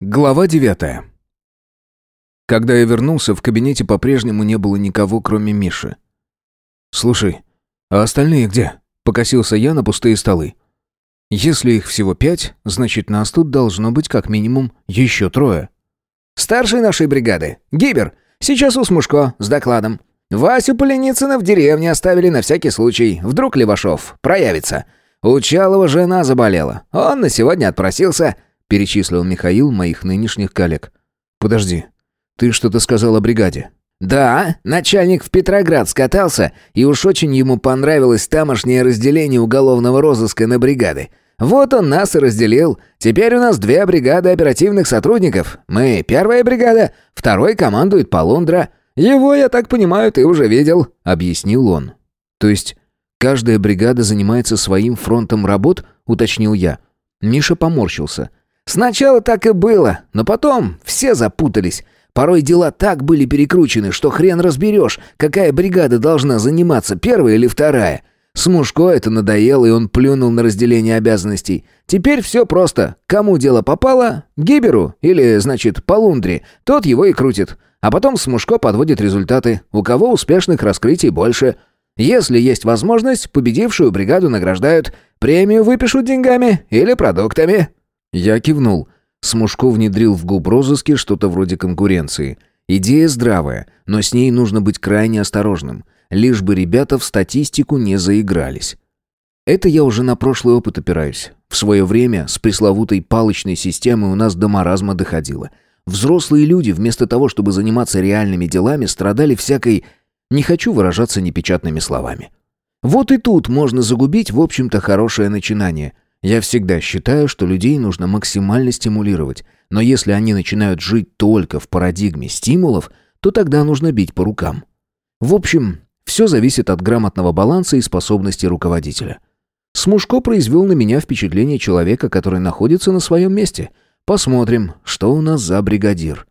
Глава девятая. Когда я вернулся, в кабинете по-прежнему не было никого, кроме Миши. «Слушай, а остальные где?» — покосился я на пустые столы. «Если их всего пять, значит, нас тут должно быть как минимум еще трое». «Старший нашей бригады. Гибер. Сейчас у Смушко с докладом. Васю Поленицына в деревне оставили на всякий случай. Вдруг Левашов проявится. У Чалова жена заболела. Он на сегодня отпросился» перечислил Михаил моих нынешних коллег. «Подожди, ты что-то сказал о бригаде?» «Да, начальник в Петроград скатался, и уж очень ему понравилось тамошнее разделение уголовного розыска на бригады. Вот он нас и разделил. Теперь у нас две бригады оперативных сотрудников. Мы первая бригада, второй командует Полундра. Его, я так понимаю, ты уже видел», — объяснил он. «То есть каждая бригада занимается своим фронтом работ?» — уточнил я. Миша поморщился. Сначала так и было, но потом все запутались. Порой дела так были перекручены, что хрен разберешь, какая бригада должна заниматься, первая или вторая. Смушко это надоело, и он плюнул на разделение обязанностей. Теперь все просто. Кому дело попало? Гиберу или, значит, Полундре. Тот его и крутит. А потом Смушко подводит результаты. У кого успешных раскрытий больше. Если есть возможность, победившую бригаду награждают. Премию выпишут деньгами или продуктами. Я кивнул. Смушко внедрил в губ розыски что-то вроде конкуренции. Идея здравая, но с ней нужно быть крайне осторожным, лишь бы ребята в статистику не заигрались. Это я уже на прошлый опыт опираюсь. В свое время с пресловутой палочной системой у нас до маразма доходило. Взрослые люди вместо того, чтобы заниматься реальными делами, страдали всякой... Не хочу выражаться непечатными словами. Вот и тут можно загубить, в общем-то, хорошее начинание – я всегда считаю, что людей нужно максимально стимулировать, но если они начинают жить только в парадигме стимулов, то тогда нужно бить по рукам. В общем, все зависит от грамотного баланса и способности руководителя. Смушко произвел на меня впечатление человека, который находится на своем месте. Посмотрим, что у нас за бригадир.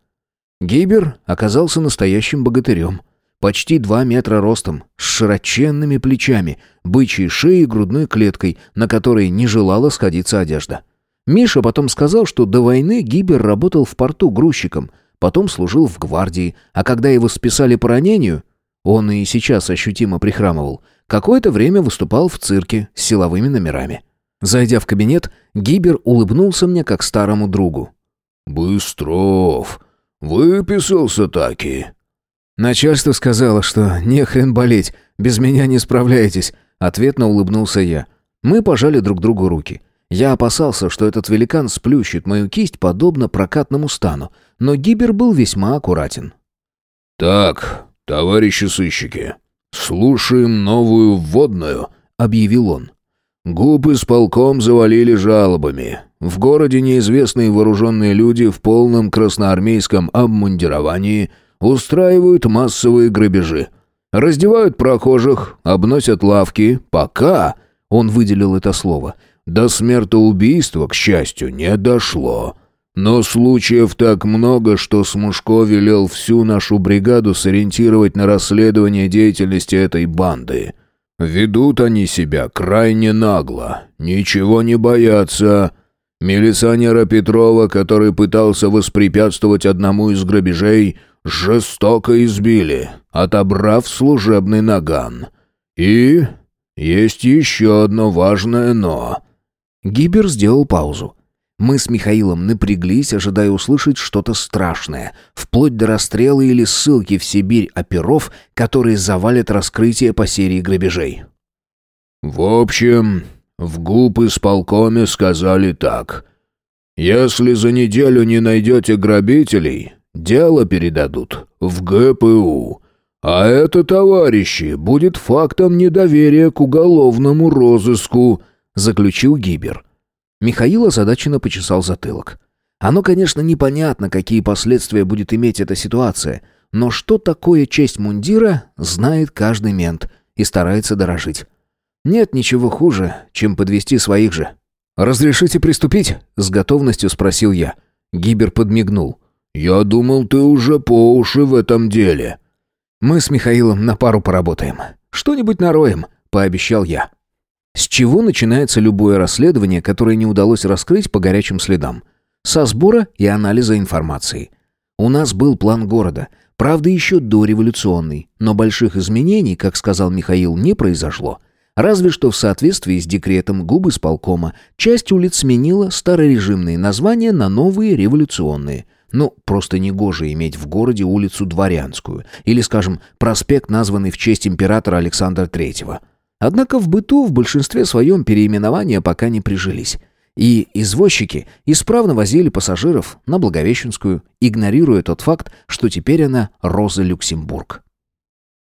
Гейбер оказался настоящим богатырем. Почти два метра ростом, с широченными плечами, бычьей шеей и грудной клеткой, на которой не желала сходиться одежда. Миша потом сказал, что до войны Гибер работал в порту грузчиком, потом служил в гвардии, а когда его списали по ранению, он и сейчас ощутимо прихрамывал, какое-то время выступал в цирке с силовыми номерами. Зайдя в кабинет, Гибер улыбнулся мне как старому другу. «Быстров, выписался таки», «Начальство сказало, что не хрен болеть, без меня не справляетесь», — ответно улыбнулся я. Мы пожали друг другу руки. Я опасался, что этот великан сплющит мою кисть подобно прокатному стану, но Гибер был весьма аккуратен. «Так, товарищи сыщики, слушаем новую вводную», — объявил он. «Губы с полком завалили жалобами. В городе неизвестные вооруженные люди в полном красноармейском обмундировании — устраивают массовые грабежи. Раздевают прохожих, обносят лавки, пока, он выделил это слово, до смертоубийства, к счастью, не дошло. Но случаев так много, что Смушко велел всю нашу бригаду сориентировать на расследование деятельности этой банды. Ведут они себя крайне нагло, ничего не боятся. Милиционера Петрова, который пытался воспрепятствовать одному из грабежей, жестоко избили, отобрав служебный наган. И есть еще одно важное «но». Гибер сделал паузу. Мы с Михаилом напряглись, ожидая услышать что-то страшное, вплоть до расстрела или ссылки в Сибирь оперов, которые завалят раскрытие по серии грабежей. «В общем, в ГУП исполкоме сказали так. Если за неделю не найдете грабителей, Дело передадут в ГПУ. А это, товарищи, будет фактом недоверия к уголовному розыску», заключил Гибер. Михаил озадаченно почесал затылок. Оно, конечно, непонятно, какие последствия будет иметь эта ситуация, но что такое честь мундира, знает каждый мент и старается дорожить. Нет ничего хуже, чем подвести своих же. «Разрешите приступить?» — с готовностью спросил я. Гибер подмигнул. «Я думал, ты уже по уши в этом деле». «Мы с Михаилом на пару поработаем. Что-нибудь нароем», — пообещал я. С чего начинается любое расследование, которое не удалось раскрыть по горячим следам? со сбора и анализа информации. У нас был план города, правда еще дореволюционный, но больших изменений, как сказал Михаил, не произошло. Разве что в соответствии с декретом губы сполкома часть улиц сменила старорежимные названия на новые революционные. Ну, просто негоже иметь в городе улицу Дворянскую или, скажем, проспект, названный в честь императора Александра Третьего. Однако в быту в большинстве своем переименования пока не прижились. И извозчики исправно возили пассажиров на Благовещенскую, игнорируя тот факт, что теперь она Роза Люксембург.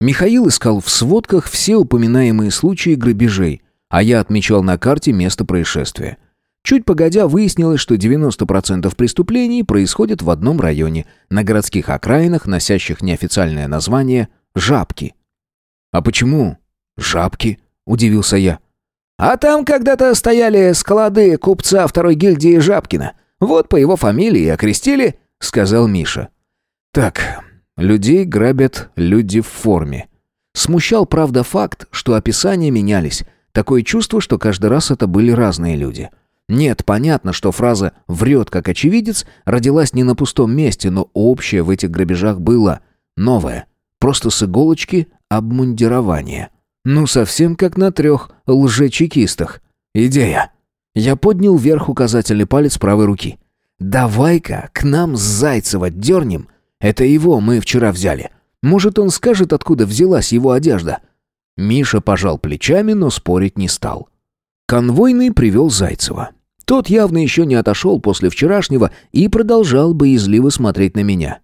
Михаил искал в сводках все упоминаемые случаи грабежей, а я отмечал на карте место происшествия. Чуть погодя выяснилось, что 90% преступлений происходят в одном районе, на городских окраинах, носящих неофициальное название «Жабки». «А почему «Жабки?» — удивился я. А там когда-то стояли склады купца второй гильдии Жабкина. Вот по его фамилии окрестили, сказал Миша. Так, людей грабят люди в форме. Смущал, правда, факт, что описания менялись. Такое чувство, что каждый раз это были разные люди. Нет, понятно, что фраза «врет как очевидец» родилась не на пустом месте, но общее в этих грабежах было новое. Просто с иголочки обмундирование. Ну, совсем как на трех лжечекистах. Идея. Я поднял вверх указательный палец правой руки. «Давай-ка к нам Зайцева дернем. Это его мы вчера взяли. Может, он скажет, откуда взялась его одежда?» Миша пожал плечами, но спорить не стал. Конвойный привел Зайцева. Тот явно еще не отошел после вчерашнего и продолжал боязливо смотреть на меня.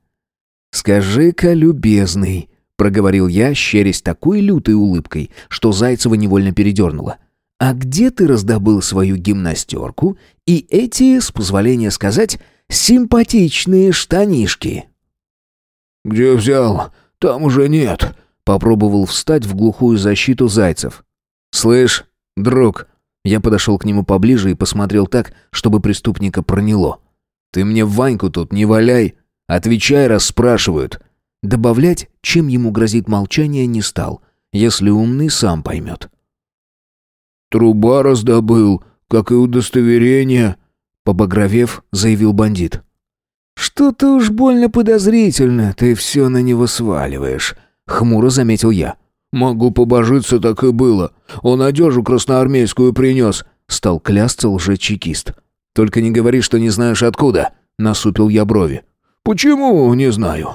«Скажи-ка, любезный, проговорил я, щерясь такой лютой улыбкой, что Зайцева невольно передернула. «А где ты раздобыл свою гимнастерку и эти, с позволения сказать, симпатичные штанишки?» «Где взял? Там уже нет», — попробовал встать в глухую защиту Зайцев. «Слышь, друг», я подошел к нему поближе и посмотрел так, чтобы преступника проняло. «Ты мне Ваньку тут не валяй. Отвечай, раз спрашивают. Добавлять, чем ему грозит молчание, не стал. Если умный, сам поймет. «Труба раздобыл, как и удостоверение», — побагровев, заявил бандит. «Что-то уж больно подозрительно, ты все на него сваливаешь», — хмуро заметил я. «Могу побожиться, так и было. Он одежу красноармейскую принес», — стал клясться лжечекист. «Только не говори, что не знаешь откуда», — насупил я брови. «Почему не знаю?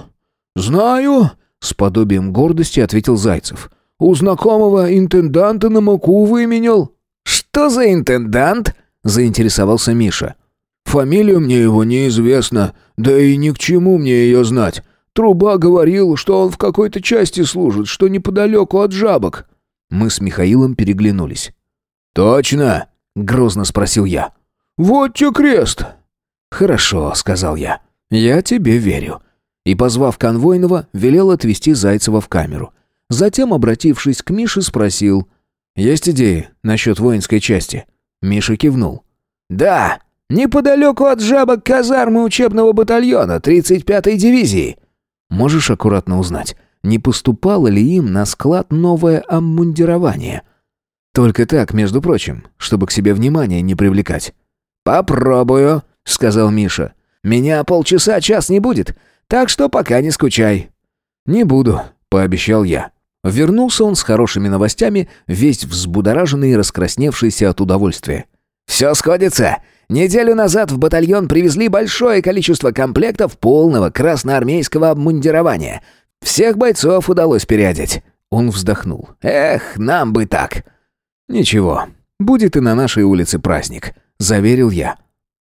«Знаю», — с подобием гордости ответил Зайцев. «У знакомого интенданта на муку выменял». «Что за интендант?» — заинтересовался Миша. «Фамилия мне его неизвестна, да и ни к чему мне ее знать. Труба говорил, что он в какой-то части служит, что неподалеку от жабок». Мы с Михаилом переглянулись. «Точно?» — грозно спросил я. «Вот тебе крест!» «Хорошо», — сказал я. «Я тебе верю и, позвав конвойного, велел отвезти Зайцева в камеру. Затем, обратившись к Мише, спросил, «Есть идеи насчет воинской части?» Миша кивнул. «Да, неподалеку от жабок казармы учебного батальона 35-й дивизии». «Можешь аккуратно узнать, не поступало ли им на склад новое обмундирование?» «Только так, между прочим, чтобы к себе внимание не привлекать». «Попробую», — сказал Миша. «Меня полчаса-час не будет. Так что пока не скучай». «Не буду», — пообещал я. Вернулся он с хорошими новостями, весь взбудораженный и раскрасневшийся от удовольствия. «Все сходится. Неделю назад в батальон привезли большое количество комплектов полного красноармейского обмундирования. Всех бойцов удалось переодеть». Он вздохнул. «Эх, нам бы так». «Ничего, будет и на нашей улице праздник», — заверил я.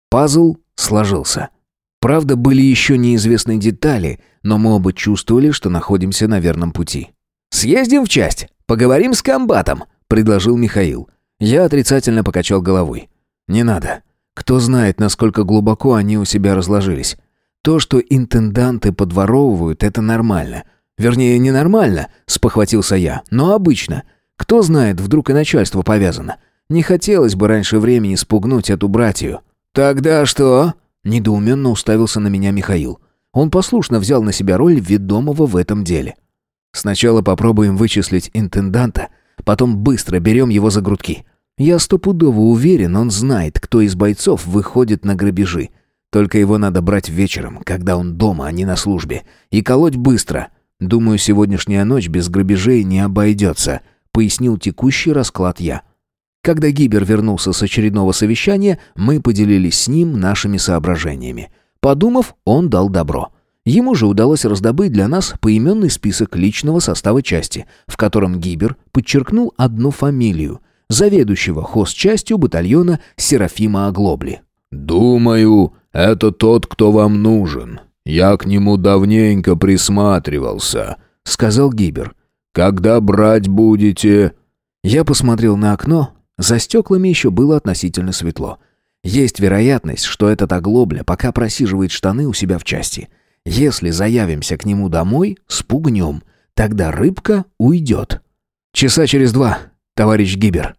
Пазл сложился. Правда, были еще неизвестные детали, но мы оба чувствовали, что находимся на верном пути. «Съездим в часть, поговорим с комбатом», — предложил Михаил. Я отрицательно покачал головой. «Не надо. Кто знает, насколько глубоко они у себя разложились. То, что интенданты подворовывают, это нормально. Вернее, ненормально, спохватился я, но обычно. Кто знает, вдруг и начальство повязано. Не хотелось бы раньше времени спугнуть эту братью». «Тогда что?» Недоуменно уставился на меня Михаил. Он послушно взял на себя роль ведомого в этом деле. Сначала попробуем вычислить интенданта, потом быстро берем его за грудки. Я стопудово уверен, он знает, кто из бойцов выходит на грабежи. Только его надо брать вечером, когда он дома, а не на службе. И колоть быстро. Думаю, сегодняшняя ночь без грабежей не обойдется», — пояснил текущий расклад я. Когда Гибер вернулся с очередного совещания, мы поделились с ним нашими соображениями. Подумав, он дал добро. Ему же удалось раздобыть для нас поименный список личного состава части, в котором Гибер подчеркнул одну фамилию – заведующего хозчастью батальона Серафима Оглобли. «Думаю, это тот, кто вам нужен. Я к нему давненько присматривался», — сказал Гибер. «Когда брать будете?» Я посмотрел на окно. За стеклами еще было относительно светло. Есть вероятность, что этот оглобля пока просиживает штаны у себя в части. Если заявимся к нему домой, спугнем. Тогда рыбка уйдет. Часа через два, товарищ Гибер.